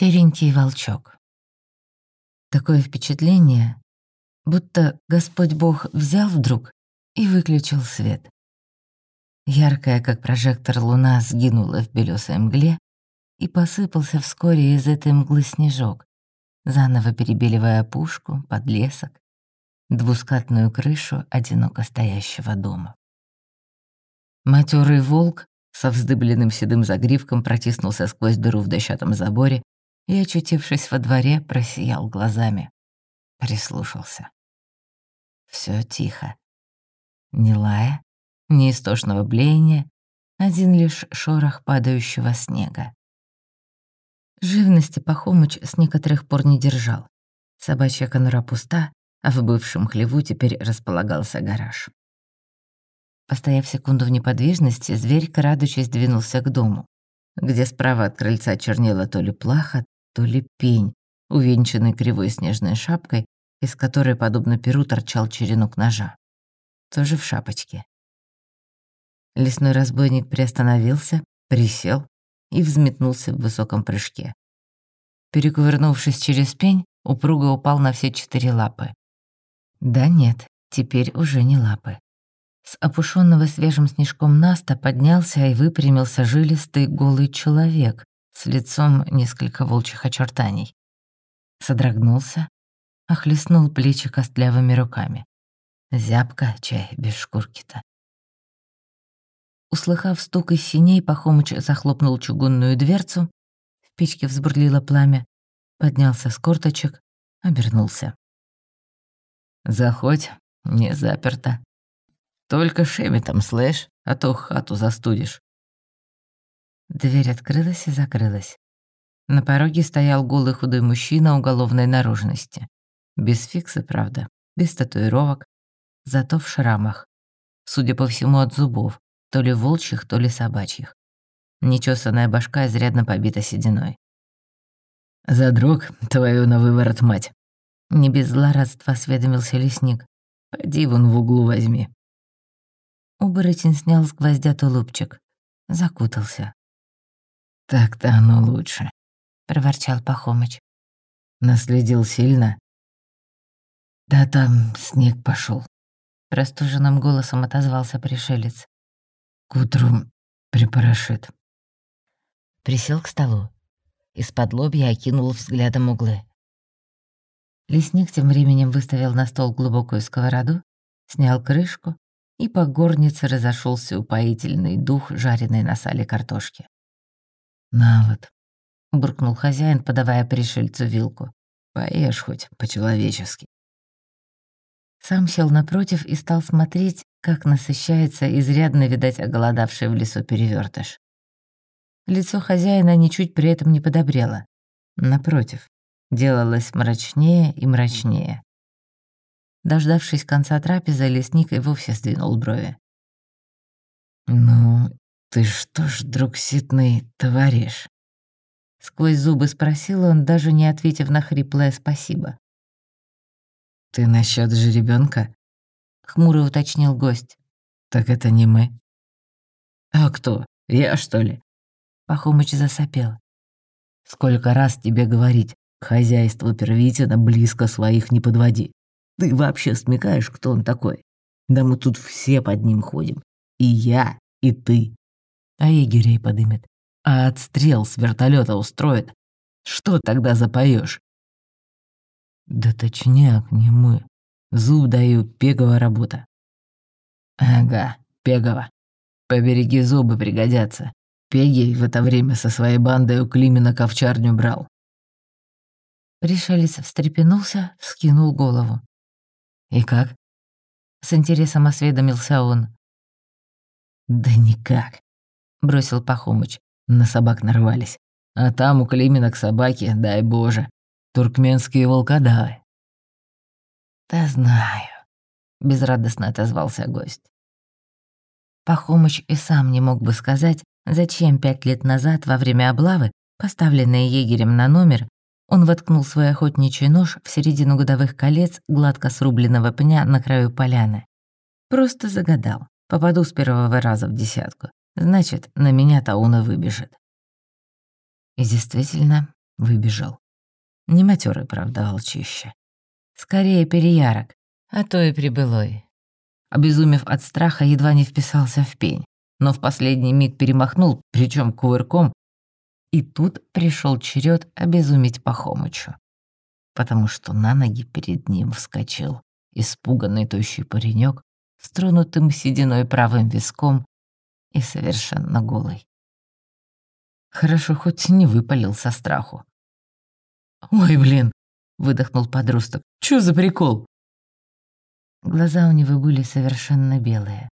Серенький волчок. Такое впечатление, будто Господь Бог взял вдруг и выключил свет. Яркая, как прожектор, луна сгинула в белёсой мгле, и посыпался вскоре из этой мглы снежок, заново перебеливая пушку, подлесок, двускатную крышу одиноко стоящего дома. Матерый волк со вздыбленным седым загривком протиснулся сквозь дыру в дощатом заборе и, очутившись во дворе, просиял глазами. Прислушался. Все тихо. Ни лая, ни истошного блеяния, один лишь шорох падающего снега. Живности Пахомыч с некоторых пор не держал. Собачья конура пуста, а в бывшем хлеву теперь располагался гараж. Постояв секунду в неподвижности, зверь, крадучись, двинулся к дому, где справа от крыльца чернела то ли плаха, то ли пень, увенчанный кривой снежной шапкой, из которой, подобно перу, торчал черенок ножа. Тоже в шапочке. Лесной разбойник приостановился, присел и взметнулся в высоком прыжке. Перекувырнувшись через пень, упруго упал на все четыре лапы. Да нет, теперь уже не лапы. С опушенного свежим снежком наста поднялся и выпрямился жилистый голый человек, с лицом несколько волчьих очертаний. Содрогнулся, охлестнул плечи костлявыми руками. Зябко, чай без шкурки-то. Услыхав стук из синей, Пахомыч захлопнул чугунную дверцу, в печке взбурлило пламя, поднялся с корточек, обернулся. «Заходь, не заперто. Только шеметом слышь, а то хату застудишь». Дверь открылась и закрылась. На пороге стоял голый худой мужчина уголовной наружности. Без фикса, правда, без татуировок, зато в шрамах. Судя по всему, от зубов, то ли волчьих, то ли собачьих. Нечесанная башка изрядно побита сединой. «Задрог твою на выворот, мать!» Не без злорадства осведомился лесник. «Поди вон в углу возьми». Оборотень снял с гвоздя тулупчик. Закутался. «Так-то оно лучше», — проворчал Пахомыч. «Наследил сильно?» «Да там снег пошел. простуженным голосом отозвался пришелец. «К утру припорошит». Присел к столу. Из-под лобья окинул взглядом углы. Лесник тем временем выставил на стол глубокую сковороду, снял крышку, и по горнице разошелся упоительный дух жареной на сале картошки. «На вот», — буркнул хозяин, подавая пришельцу вилку. «Поешь хоть по-человечески». Сам сел напротив и стал смотреть, как насыщается изрядно, видать, оголодавший в лесу перевертыш. Лицо хозяина ничуть при этом не подобрело. Напротив, делалось мрачнее и мрачнее. Дождавшись конца трапезы, лесник и вовсе сдвинул брови. «Ну, «Ты что ж, друг Ситный, творишь?» Сквозь зубы спросил он, даже не ответив на хриплое «спасибо». «Ты насчет жеребенка? хмуро уточнил гость. «Так это не мы». «А кто? Я, что ли?» Пахомыч засопел. «Сколько раз тебе говорить, к хозяйству Первитина близко своих не подводи. Ты вообще смекаешь, кто он такой? Да мы тут все под ним ходим. И я, и ты а егерей подымет, а отстрел с вертолета устроит. Что тогда запоешь? Да точняк, не мы. Зуб даю, пегова работа. Ага, пегова. Побереги зубы пригодятся. Пегий в это время со своей бандой у Климина ковчарню брал. Пришелец встрепенулся, скинул голову. «И как?» С интересом осведомился он. «Да никак. — бросил Пахомыч. На собак нарвались. А там у Климина к собаке, дай боже, туркменские волкодавы. «Да знаю», — безрадостно отозвался гость. Пахомыч и сам не мог бы сказать, зачем пять лет назад во время облавы, поставленной егерем на номер, он воткнул свой охотничий нож в середину годовых колец гладко срубленного пня на краю поляны. Просто загадал. Попаду с первого раза в десятку. Значит, на меня Тауна выбежит. И действительно, Выбежал. Не матерый, правда, волчище. Скорее переярок, а то и прибылой. Обезумев от страха, едва не вписался в пень, но в последний миг перемахнул, причем кувырком, и тут пришел черед обезуметь Пахомычу, потому что на ноги перед ним вскочил испуганный тощий паренек с тронутым сединой правым виском и совершенно голый. Хорошо, хоть не выпалил со страху. «Ой, блин!» — выдохнул подросток. «Чё за прикол?» Глаза у него были совершенно белые.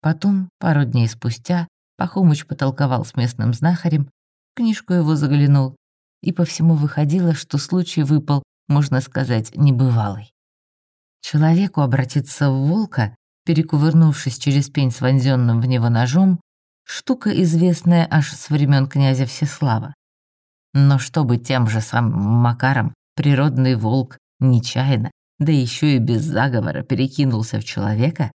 Потом, пару дней спустя, Пахомыч потолковал с местным знахарем, книжку его заглянул, и по всему выходило, что случай выпал, можно сказать, небывалый. Человеку обратиться в волка, перекувырнувшись через пень с вонзённым в него ножом, штука, известная аж с времен князя Всеслава. Но чтобы тем же самым Макаром природный волк нечаянно, да еще и без заговора перекинулся в человека?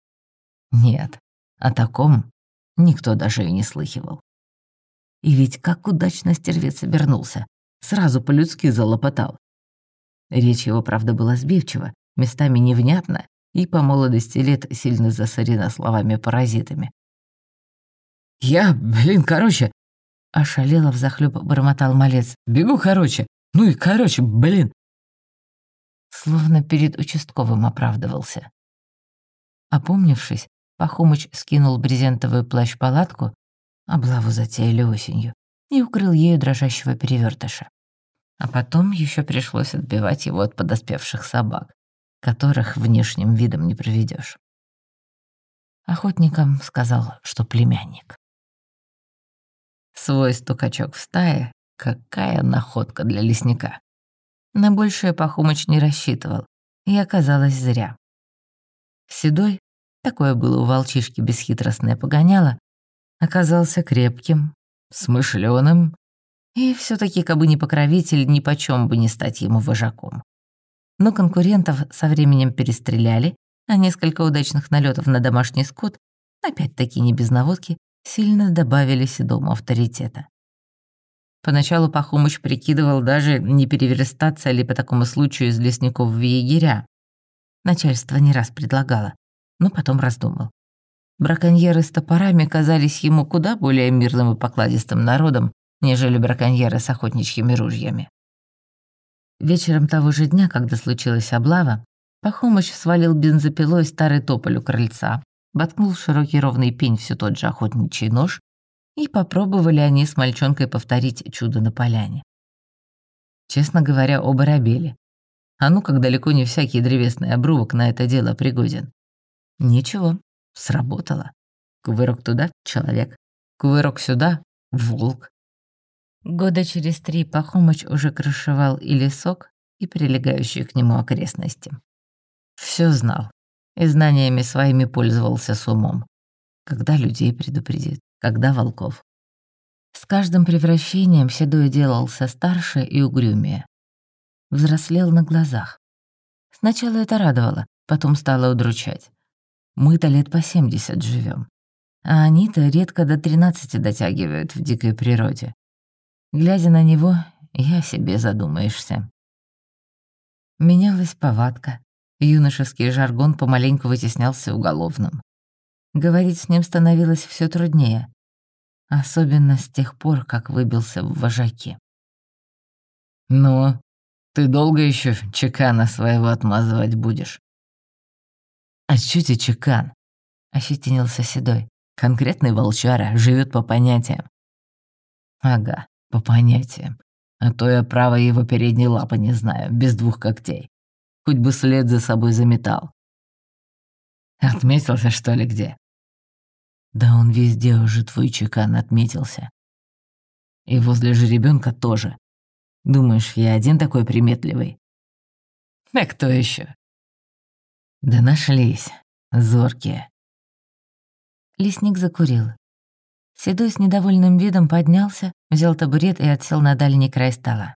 Нет, о таком никто даже и не слыхивал. И ведь как удачно стервец обернулся, сразу по-людски залопотал. Речь его, правда, была сбивчива, местами невнятна и по молодости лет сильно засорена словами-паразитами. «Я, блин, короче...» Ошалело взахлёб бормотал малец. «Бегу, короче! Ну и короче, блин!» Словно перед участковым оправдывался. Опомнившись, Пахомыч скинул брезентовую плащ-палатку, облаву затеяли осенью, и укрыл ею дрожащего перевертыша. А потом еще пришлось отбивать его от подоспевших собак, которых внешним видом не проведешь. Охотникам сказал, что племянник. Свой стукачок в стае — какая находка для лесника. На большее Пахомыч не рассчитывал, и оказалось зря. Седой, такое было у волчишки бесхитростное погоняло, оказался крепким, смышленым, и все таки кабы не покровитель, ни почем бы не стать ему вожаком. Но конкурентов со временем перестреляли, а несколько удачных налетов на домашний скот, опять-таки не без наводки, сильно добавили седому авторитета. Поначалу Пахомыч прикидывал даже, не переверстаться ли по такому случаю из лесников в егеря. Начальство не раз предлагало, но потом раздумал. Браконьеры с топорами казались ему куда более мирным и покладистым народом, нежели браконьеры с охотничьими ружьями. Вечером того же дня, когда случилась облава, Пахомыч свалил бензопилой старый тополь у крыльца, воткнул в широкий ровный пень все тот же охотничий нож, и попробовали они с мальчонкой повторить чудо на поляне. Честно говоря, оба робели. А ну как далеко не всякий древесный обрубок на это дело пригоден. Ничего, сработало. Кувырок туда — человек. Кувырок сюда — волк. Года через три Пахомыч уже крышевал и лесок, и прилегающие к нему окрестности. Все знал, и знаниями своими пользовался с умом. Когда людей предупредит, когда волков. С каждым превращением Седой делался старше и угрюмее. Взрослел на глазах. Сначала это радовало, потом стало удручать. Мы-то лет по семьдесят живем, а они-то редко до тринадцати дотягивают в дикой природе. Глядя на него, я себе задумаешься. Менялась повадка, Юношеский жаргон помаленьку вытеснялся уголовным. Говорить с ним становилось все труднее, особенно с тех пор, как выбился в вожаки. «Ну, ты долго еще чекана своего отмазывать будешь?» «А чё тебе чекан?» — ощетинился Седой. «Конкретный волчара живет по понятиям». «Ага, по понятиям. А то я право его передней лапы не знаю, без двух когтей хоть бы след за собой заметал. Отметился, что ли, где? Да он везде уже твой чекан отметился. И возле жеребенка тоже. Думаешь, я один такой приметливый? А кто еще? Да нашлись, зоркие. Лесник закурил. Седой с недовольным видом поднялся, взял табурет и отсел на дальний край стола.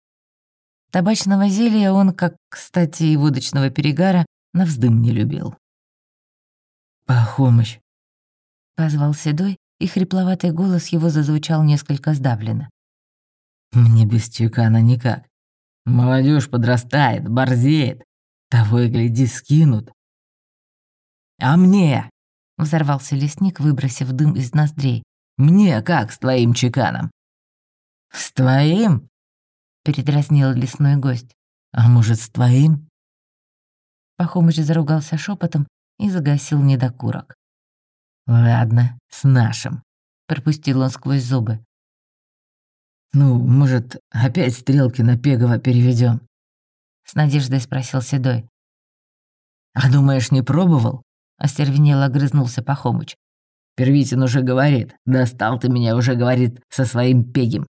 Табачного зелья он, как, кстати, и водочного перегара, на вздым не любил. «Пахомыч!» — позвал Седой, и хрипловатый голос его зазвучал несколько сдавленно. Мне без чекана никак. Молодежь подрастает, борзеет. Того и гляди, скинут. А мне? Взорвался лесник, выбросив дым из ноздрей. Мне как с твоим чеканом? С твоим? Передразнил лесной гость. А может, с твоим? Пахомыч заругался шепотом и загасил недокурок. «Ладно, с нашим», — пропустил он сквозь зубы. «Ну, может, опять стрелки на Пегова переведем? С надеждой спросил Седой. «А думаешь, не пробовал?» — остервенело огрызнулся Пахомыч. «Первитин уже говорит. Достал ты меня, уже говорит, со своим Пегем.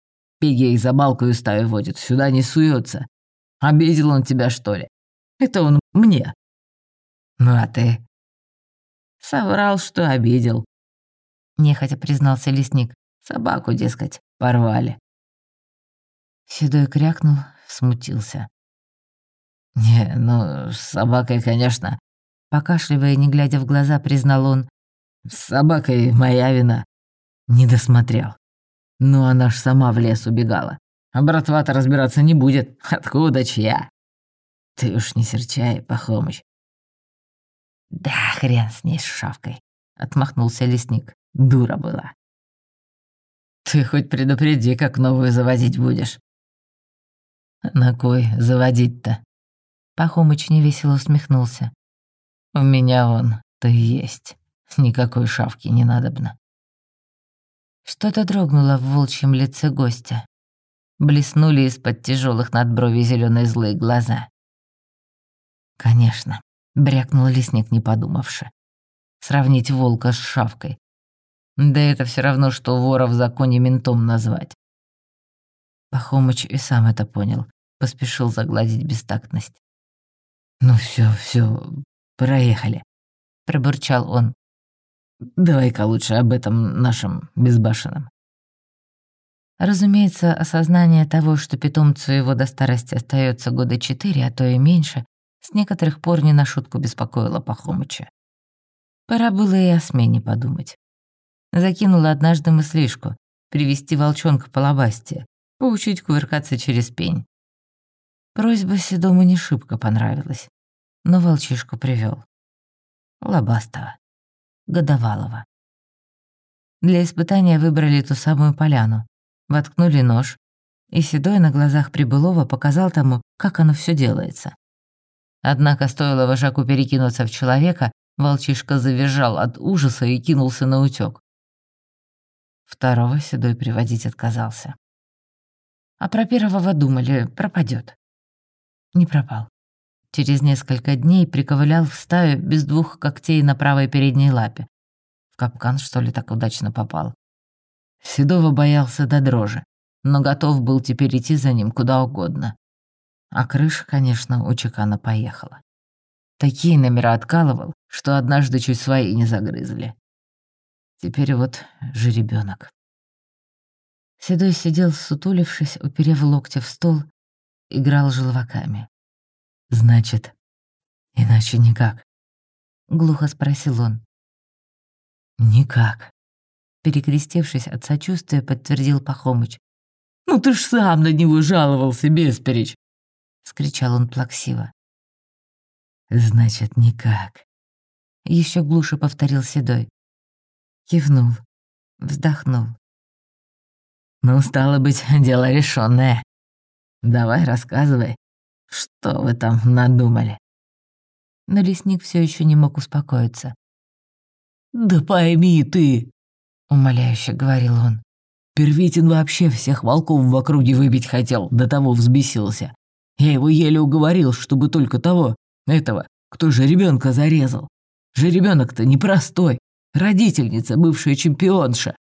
Их за балкою стаю водит, сюда не суется. Обидел он тебя, что ли? Это он мне». «Ну а ты?» «Соврал, что обидел», — нехотя признался лесник. «Собаку, дескать, порвали». Седой крякнул, смутился. «Не, ну, с собакой, конечно». Покашливая, не глядя в глаза, признал он. «С собакой моя вина». Не досмотрел. Ну, она ж сама в лес убегала. А братва-то разбираться не будет. Откуда чья? Ты уж не серчай, Пахомыч. Да, хрен с ней с шавкой. Отмахнулся лесник. Дура была. Ты хоть предупреди, как новую заводить будешь. «На кой заводить-то?» Пахомыч невесело усмехнулся. «У меня вон, ты есть. Никакой шавки не надобно». Что-то дрогнуло в волчьем лице гостя. Блеснули из-под тяжелых надбровий зеленые злые глаза. «Конечно», — брякнул лесник, не подумавши. «Сравнить волка с шавкой. Да это все равно, что вора в законе ментом назвать. Пахомыч и сам это понял, поспешил загладить бестактность. «Ну все, все, проехали», — пробурчал он. «Давай-ка лучше об этом нашем безбашенном». Разумеется, осознание того, что питомцу его до старости остается года четыре, а то и меньше, с некоторых пор не на шутку беспокоило Пахомыча. Пора было и о смене подумать. Закинула однажды мыслишку — привести волчонка по лобасте, поучить кувыркаться через пень. Просьба Седому не шибко понравилась, но волчишку привел. Лобастого, годовалого. Для испытания выбрали ту самую поляну, воткнули нож, и Седой на глазах Прибылова показал тому, как оно все делается. Однако стоило вожаку перекинуться в человека, волчишка завизжал от ужаса и кинулся на утёк. Второго Седой приводить отказался. А про первого думали, пропадет. Не пропал. Через несколько дней приковылял в стаю без двух когтей на правой передней лапе. В капкан, что ли, так удачно попал. Седова боялся до дрожи, но готов был теперь идти за ним куда угодно. А крыша, конечно, у Чекана поехала. Такие номера откалывал, что однажды чуть свои не загрызли. Теперь вот жеребенок. Седой сидел, сутулившись, уперев локти в стол, играл желваками. «Значит, иначе никак?» — глухо спросил он. «Никак», — перекрестившись от сочувствия, подтвердил Пахомыч. «Ну ты ж сам на него жаловался, бесперечь!» — скричал он плаксиво. «Значит, никак», — еще глуше повторил Седой. Кивнул, вздохнул. Ну, стало быть, дело решенное. Давай рассказывай, что вы там надумали. Но лесник все еще не мог успокоиться. «Да пойми ты!» — умоляюще говорил он. «Первитин вообще всех волков в округе выбить хотел, до того взбесился. Я его еле уговорил, чтобы только того, этого, кто же ребенка зарезал. Же ребенок-то непростой, родительница, бывшая чемпионша.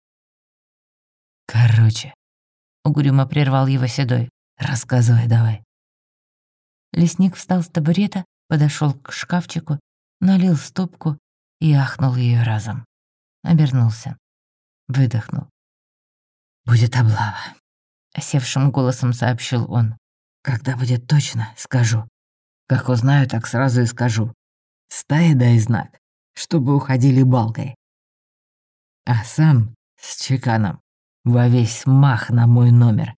Короче, угрюмо прервал его седой. Рассказывай давай. Лесник встал с табурета, подошел к шкафчику, налил стопку и ахнул ее разом. Обернулся. Выдохнул. «Будет облава», — осевшим голосом сообщил он. «Когда будет точно, скажу. Как узнаю, так сразу и скажу. Стая дай знак, чтобы уходили балкой. А сам с чеканом во весь мах на мой номер.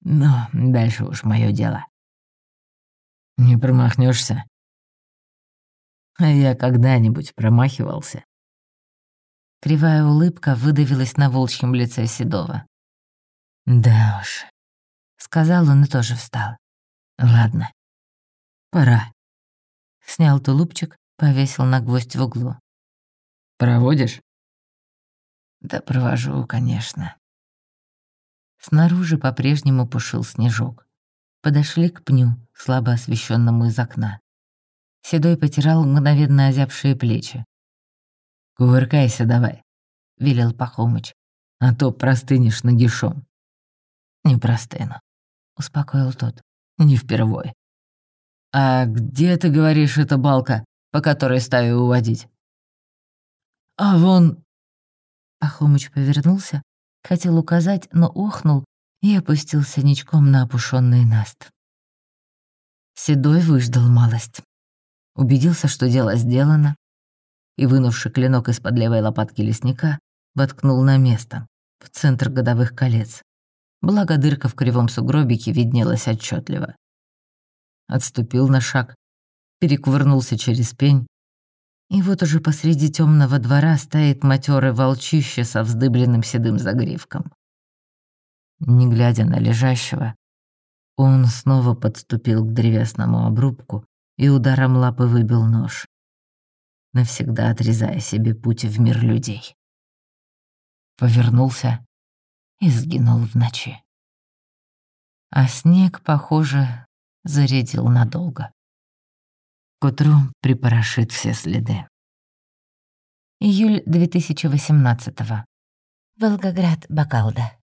Но дальше уж мое дело. Не промахнешься. А я когда-нибудь промахивался. Кривая улыбка выдавилась на волчьем лице Седова. «Да уж», — сказал он и тоже встал. «Ладно, пора». Снял тулупчик, повесил на гвоздь в углу. «Проводишь?» «Да провожу, конечно». Снаружи по-прежнему пушил снежок. Подошли к пню, слабо освещенному из окна. Седой потирал мгновенно озябшие плечи. «Кувыркайся давай», — велел Пахомыч, «а то простынешь нагишом». «Не простыну», — успокоил тот, «не впервой». «А где, ты говоришь, эта балка, по которой стаю уводить?» «А вон...» Пахомыч повернулся, хотел указать, но охнул и опустился ничком на опушенный наст. Седой выждал малость. Убедился, что дело сделано, и, вынувши клинок из-под левой лопатки лесника, воткнул на место, в центр годовых колец. Благо дырка в кривом сугробике виднелась отчетливо. Отступил на шаг, перекувырнулся через пень, и вот уже посреди темного двора стоит матерый волчище со вздыбленным седым загривком. Не глядя на лежащего, он снова подступил к древесному обрубку и ударом лапы выбил нож навсегда отрезая себе путь в мир людей. Повернулся и сгинул в ночи. А снег, похоже, зарядил надолго. К утру припорошит все следы. Июль 2018 -го. Волгоград, Бакалда.